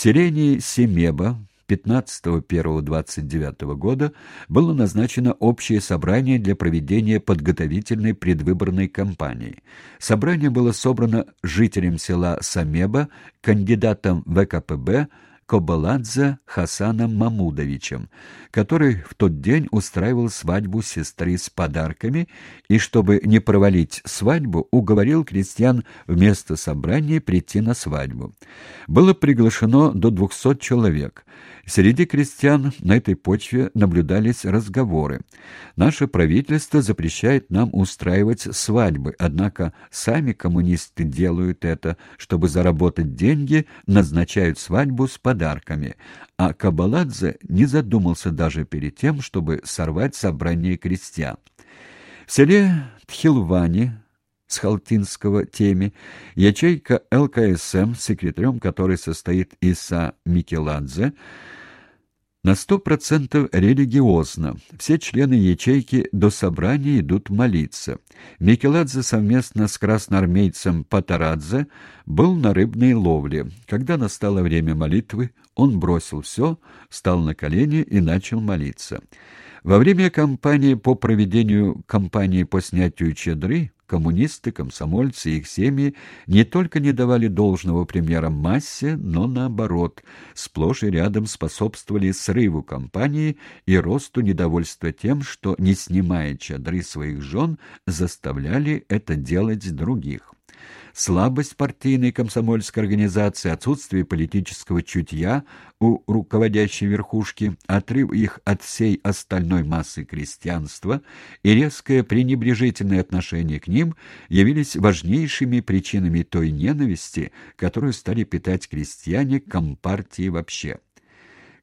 селении Семеба 15.01.29 года было назначено общее собрание для проведения подготовительной предвыборной кампании. Собрание было собрано жителем села Самеба, кандидатом ВКПБ Кобаладзе Хасаном Мамудовичем, который в тот день устраивал свадьбу сестры с подарками и, чтобы не провалить свадьбу, уговорил крестьян вместо собрания прийти на свадьбу. Было приглашено до 200 человек. Среди крестьян на этой почве наблюдались разговоры. Наше правительство запрещает нам устраивать свадьбы, однако сами коммунисты делают это, чтобы заработать деньги, назначают свадьбу с подарками. А Кабаладзе не задумался даже перед тем, чтобы сорвать собрание крестьян. В селе Тхилвани с Халтинского теме, ячейка ЛКСМ, секретарем которой состоит Иса Микеладзе, на сто процентов религиозно. Все члены ячейки до собрания идут молиться. Микеладзе совместно с красноармейцем Патарадзе был на рыбной ловле. Когда настало время молитвы, он бросил все, встал на колени и начал молиться. Во время кампании по проведению кампании по снятию чедры коммунисты, комсомольцы и их семьи не только не давали должного примера массе, но наоборот, сплошь и рядом способствовали срыву кампании и росту недовольства тем, что, не снимая чадры своих жен, заставляли это делать других. Слабость партийной комсомольской организации, отсутствие политического чутья у руководящей верхушки, отрыв их от всей остальной массы крестьянства и резкое пренебрежительное отношение к ним явились важнейшими причинами той ненависти, которую стали питать крестьяне к компартии вообще.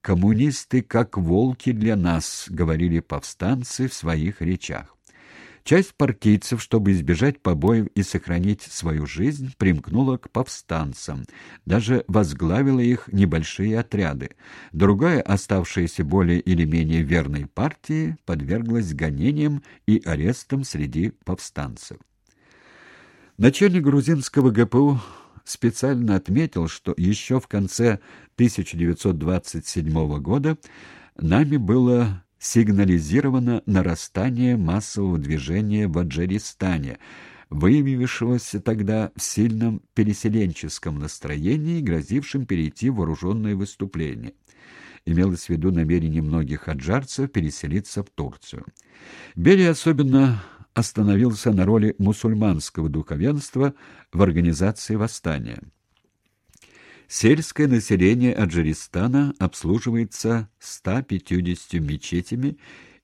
«Коммунисты как волки для нас», — говорили повстанцы в своих речах. Часть партийцев, чтобы избежать побоев и сохранить свою жизнь, примкнула к повстанцам, даже возглавила их небольшие отряды. Другая, оставшаяся более или менее верной партии, подверглась гонениям и арестам среди повстанцев. Начальник грузинского ГПУ специально отметил, что еще в конце 1927 года нами было сигнализировано нарастание массового движения в Аджаристане, выявившегося тогда в сильном переселенческом настроении грозившем перейти в вооруженное выступление. Имелось в виду намерение многих аджарцев переселиться в Турцию. Берия особенно остановился на роли мусульманского духовенства в организации восстания. Сельское население Аджаристана обслуживается 150 мечетями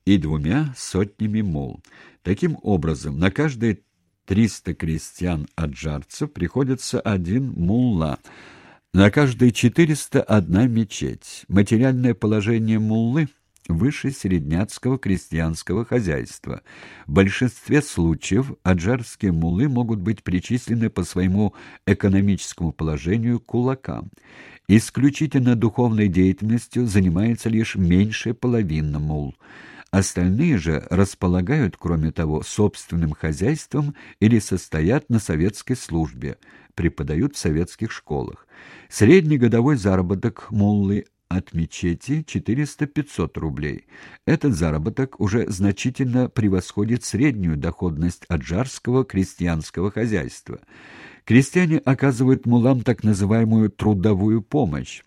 и двумя сотнями мул. Таким образом, на каждые 300 крестьян-аджарцев приходится один мулла, на каждые 400 – одна мечеть. Материальное положение муллы – выше средняцкого крестьянского хозяйства. В большинстве случаев аджарские мулы могут быть причислены по своему экономическому положению к кулакам. Исключительно духовной деятельностью занимается лишь меньшая половина мул. Остальные же располагают, кроме того, собственным хозяйством или состоят на советской службе, преподают в советских школах. Средний годовой заработок муллы от мечети 400-500 рублей. Этот заработок уже значительно превосходит среднюю доходность аджарского крестьянского хозяйства. Крестьяне оказывают мулам так называемую трудовую помощь.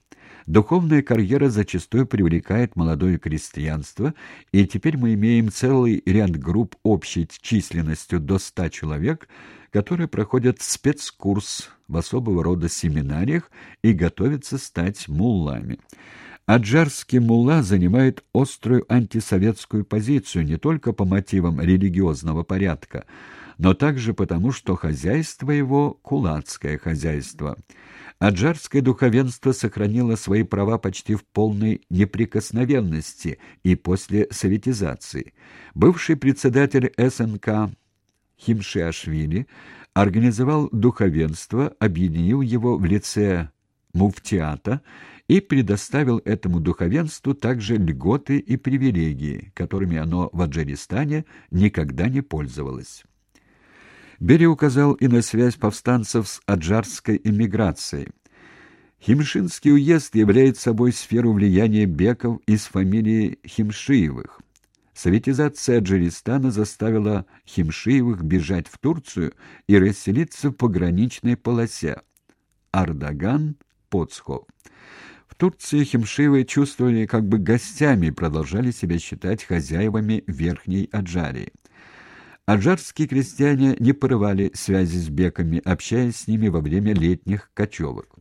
Духовная карьера зачастую привлекает молодое крестьянство, и теперь мы имеем целый ряд групп общей численностью до 100 человек, которые проходят спецкурс в особого рода семинариях и готовятся стать муллами. Аджарский мулла занимает острую антисоветскую позицию не только по мотивам религиозного порядка, но также потому, что хозяйство его – кулацкое хозяйство. Аджарское духовенство сохранило свои права почти в полной неприкосновенности и после советизации. Бывший председатель СНК Химшиашвили организовал духовенство, объединил его в лице муфтиата и предоставил этому духовенству также льготы и привилегии, которыми оно в Аджаристане никогда не пользовалось. Бери указал и на связь повстанцев с аджарской эмиграцией. Химшинский уезд является собой сферу влияния беков из фамилии Химшиевых. Советизация Аджаристана заставила Химшиевых бежать в Турцию и расселиться в пограничной полосе Ардаган, Поцхов. В Турции Химшиевы чувствовали как бы гостями и продолжали себя считать хозяевами Верхней Аджарии. Аджарские крестьяне не порывали связи с беками, общаясь с ними во время летних кочевок.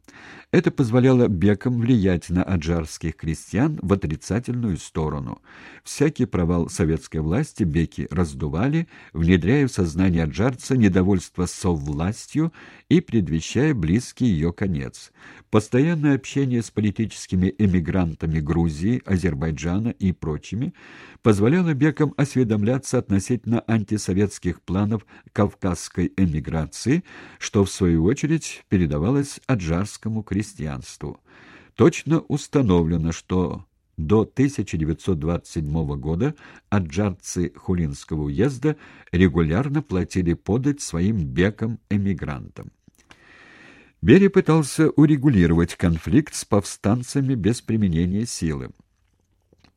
Это позволяло бекам влиять на аджарских крестьян в отрицательную сторону. Всякий провал советской власти беки раздували, внедряя в сознание аджарца недовольство совластью и предвещая близкий ее конец. Постоянное общение с политическими эмигрантами Грузии, Азербайджана и прочими позволяло бекам осведомляться относительно антисоветских планов кавказской эмиграции, что в свою очередь передавалось аджарскому крестьянам христианству. Точно установлено, что до 1927 года аджарцы Хулинского уезда регулярно платили подать своим бекам-эмигрантам. Бери пытался урегулировать конфликт с повстанцами без применения силы.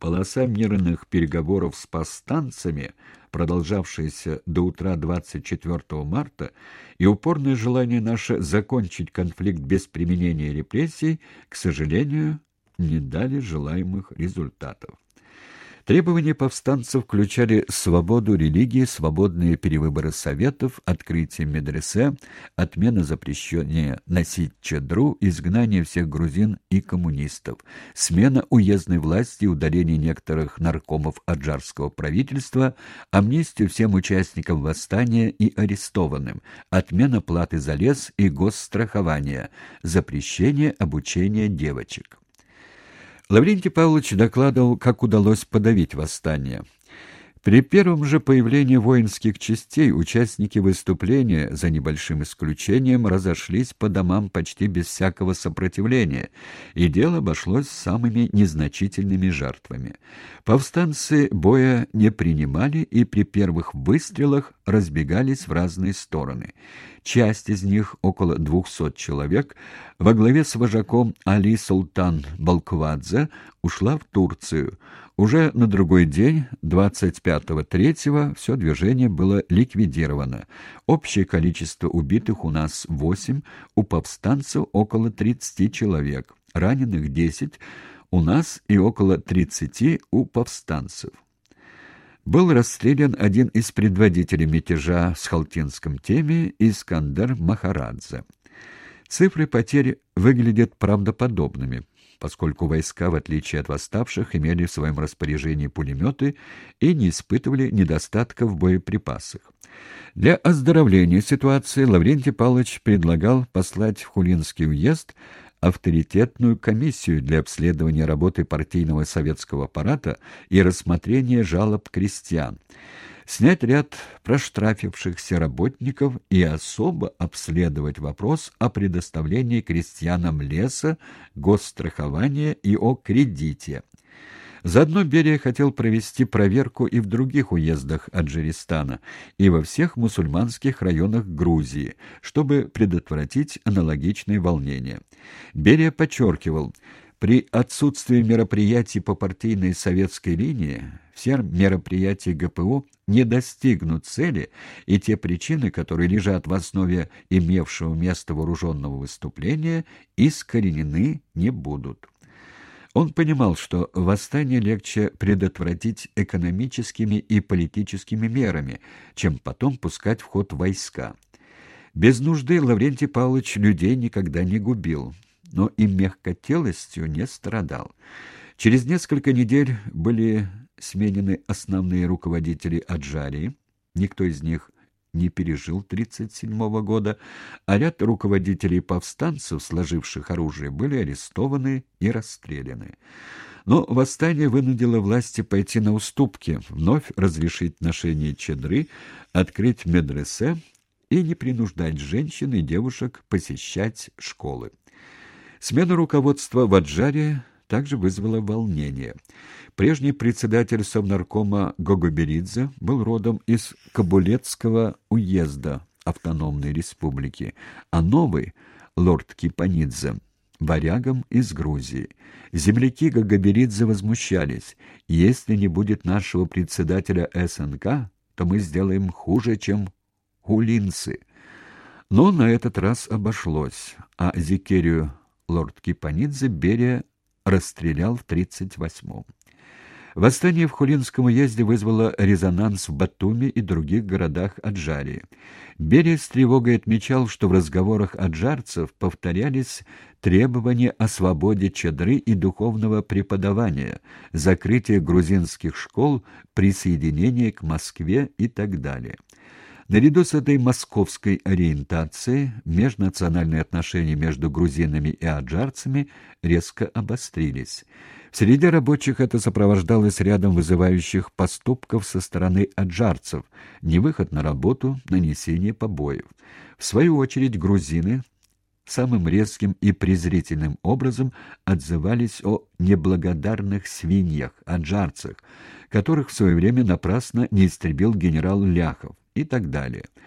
Полоса мирных переговоров с повстанцами, продолжавшаяся до утра 24 марта, и упорное желание наше закончить конфликт без применения репрессий, к сожалению, не дали желаемых результатов. Требования повстанцев включали свободу религии, свободные перевыборы советов, открытие медресе, отмена запрещения носить чадру, изгнание всех грузин и коммунистов, смена уездной власти, удаление некоторых наркомов аджарского правительства, амнистию всем участникам восстания и арестованным, отмена платы за лес и госстрахование, запрещение обучения девочек. Лаврентий Павлович докладывал, как удалось подавить восстание. При первом же появлении воинских частей участники выступления, за небольшим исключением, разошлись по домам почти без всякого сопротивления, и дело обошлось самыми незначительными жертвами. Повстанцы боя не принимали и при первых выстрелах разбегались в разные стороны. Часть из них, около двухсот человек, во главе с вожаком Али Султан Балквадзе, ушла в Турцию – уже на другой день, 25-3, все движение было ликвидировано. Общее количество убитых у нас 8, у повстанцев около 30 человек, раненых 10 у нас и около 30 у повстанцев. Был расстрелян один из предводителей мятежа в Схалтинском теме Искандер Махарадзе. Цифры потерь выглядят правдоподобными поскольку войска, в отличие от восставших, имели в своем распоряжении пулеметы и не испытывали недостатка в боеприпасах. Для оздоровления ситуации Лаврентий Павлович предлагал послать в Хулинский уезд авторитетную комиссию для обследования работы партийного советского аппарата и рассмотрения жалоб крестьян снять ряд проштрафившихся работников и особо обследовать вопрос о предоставлении крестьянам леса, госстрахования и о кредите. Заодно Берия хотел провести проверку и в других уездах Аджаристана, и во всех мусульманских районах Грузии, чтобы предотвратить аналогичные волнения. Берия подчеркивал, при отсутствии мероприятий по партийной советской линии все мероприятия ГПУ не достигнут цели, и те причины, которые лежат в основе имевшего место вооруженного выступления, искоренены не будут. Он понимал, что восстание легче предотвратить экономическими и политическими мерами, чем потом пускать в ход войска. Без нужды Лаврентий Павлович людей никогда не губил, но и мягкотелостью не страдал. Через несколько недель были сменены основные руководители Аджарии, никто из них не пережил 1937 года, а ряд руководителей повстанцев, сложивших оружие, были арестованы и расстреляны. Но восстание вынудило власти пойти на уступки, вновь разрешить ношение чедры, открыть медресе и не принуждать женщин и девушек посещать школы. Смена руководства в Аджаре также вызвало волнение. Прежний председатель Совнаркома Гогоберидзе был родом из Кабулетского уезда автономной республики, а новый, лорд Кипанидзе, варягам из Грузии. Земляки Гагаберидзе возмущались. «Если не будет нашего председателя СНК, то мы сделаем хуже, чем хулинцы». Но на этот раз обошлось, а Зикерию лорд Кипанидзе Берия расстрелял в 38-м. Восстание в Хулинском уезде вызвало резонанс в Батуми и других городах Аджарии. Берия с тревогой отмечал, что в разговорах аджарцев повторялись требования о свободе чадры и духовного преподавания, закрытие грузинских школ, присоединение к Москве и так далее. Наряду с этой московской ориентацией межнациональные отношения между грузинами и аджарцами резко обострились. В среде рабочих это сопровождалось рядом вызывающих поступков со стороны аджарцев, невыход на работу, нанесение побоев. В свою очередь грузины самым резким и презрительным образом отзывались о неблагодарных свиньях, аджарцах, которых в свое время напрасно не истребил генерал Ляхов и так далее.